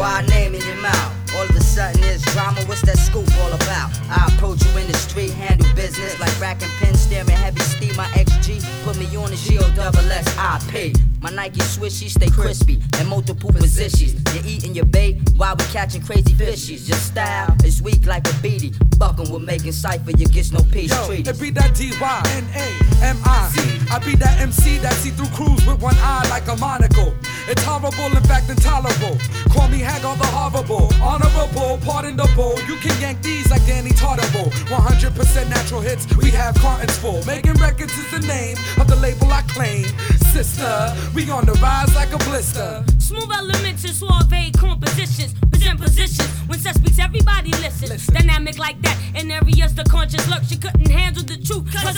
Why name in your mouth? All of a sudden it's drama, what's that scoop all about? I approach you in the street, handle business like rack racking pins, staring heavy steam. My XG put me on the shield, double S I P. My Nike swishy stay crispy in multiple positions. You're eating your bait while we catching crazy fishies. Your style is weak like a beady. Bucking with making cipher, you get no peace Yo, treaty. it be that D Y N A M I C. I be that MC that see through crews with one eye like a monocle. It's horrible, in fact intolerable. Call me Hagar the horrible, honorable, pardonable. You can yank these like Danny Tartable. 100% natural hits, we have cartons full. Making records is the name of the label I claim. Sister, we on the rise like a blister. Smooth elements and suave compositions. Present positions. When sex speaks, everybody listens. Listen. Dynamic like that. In areas the conscious lurks. She couldn't handle the truth. Cause,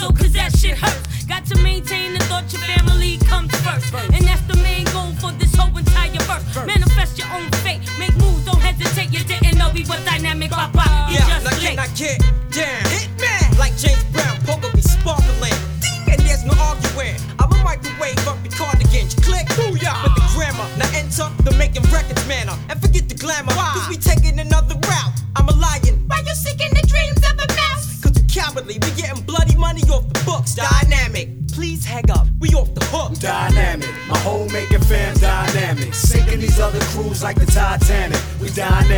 we were dynamic. Bye bye. You Yeah, just now late. get, now get down. Hitman! Like James Brown, poker be sparkling. Ding, and there's no arguing. I'm a microwave up your cardigan. Click, booyah! With the grammar. Now enter the making records manner. And forget the glamour. Cause we taking another route. I'm a lion. Why you seeking the dreams of a mouse? Cause we cowardly. We getting bloody money off the books. Dynamic. Please hang up. We off the hook. Dynamic, my whole making fam dynamic. Sinking these other crews like the Titanic. We dynamic,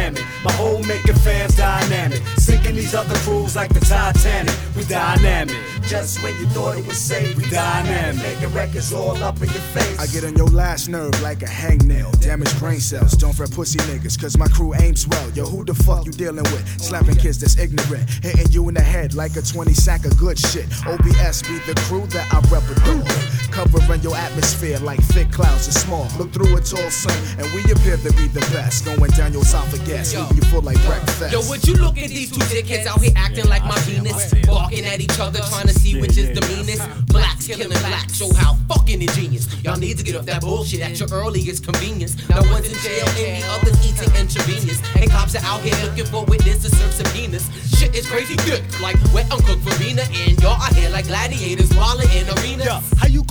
my whole making fam's dynamic. Sinking these other crews like the Titanic. We dynamic. Just when you thought it was safe, we dynamic. Making records all up in your face. I get on your last nerve like a hangnail. Damaged brain cells. Don't fret pussy niggas, cause my crew aims well. Yo, who the fuck you dealing with? Slapping kids that's ignorant. Hitting you in the head like a 20 sack of good shit. OBS be the crew that I represent. Covering your atmosphere like thick clouds of small. Look through it's all sun, and we appear to be the best. Going down your esophagus, leaving you full like breakfast. Yo, would you look at these two dickheads out here acting like my penis? Barking at each other, trying to see which is the meanest. Blacks killing blacks, show how fucking ingenious. Y'all need to get off that bullshit at your earliest convenience. No one's in jail, and the others eating intravenous. And cops are out here looking for witnesses to serve subpoenas. Shit is crazy good, like wet uncooked farina. And y'all are here like gladiators, walling in arenas.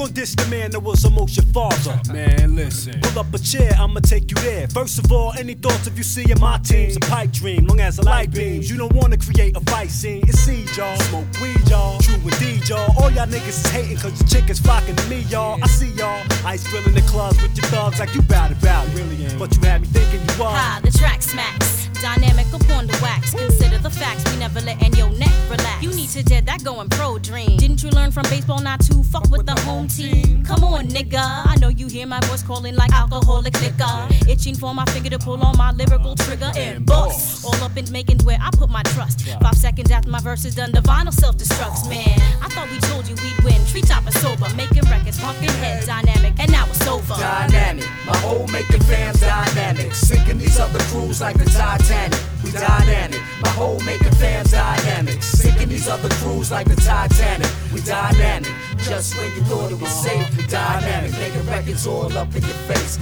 Yeah, how gon' diss the man that was almost your father? Man, listen. Pull up a chair, I'ma take you there. First of all, any thoughts of you seeing my team's a pipe dream, long as the light beams. You don't wanna create a fight scene. It's seed, y'all. Smoke weed, y'all. True indeed, y'all. All y'all niggas is hating cause the chick is flocking to me, y'all. I see y'all. Ice filling the clubs with your thugs like you bout it, bout. Really ain't. But you had me thinking you was. Ha, the track smacks. Dynamic upon the wax. Consider the facts. We never letting your neck relax. You need to dead that going pro dream. Didn't you learn from baseball not to fuck with the home team? Come on, nigga. I know you hear my voice calling like alcoholic liquor. Itching for my finger to pull on my lyrical trigger and bust. All up in making where I put my trust. Five seconds after my verse is done, the vinyl self destructs, man. I thought we told you we'd win. Tree top is sober. Making records, pumping head dynamic. And now it's over. Dynamic, my whole making fam's dynamic. Sinking these other crews like the Titanic. We dynamic, my whole making fam's dynamic. Sinking these other crews like the Titanic. We dynamic. Just when you thought it was safe, we dynamic. Making records all up in your face.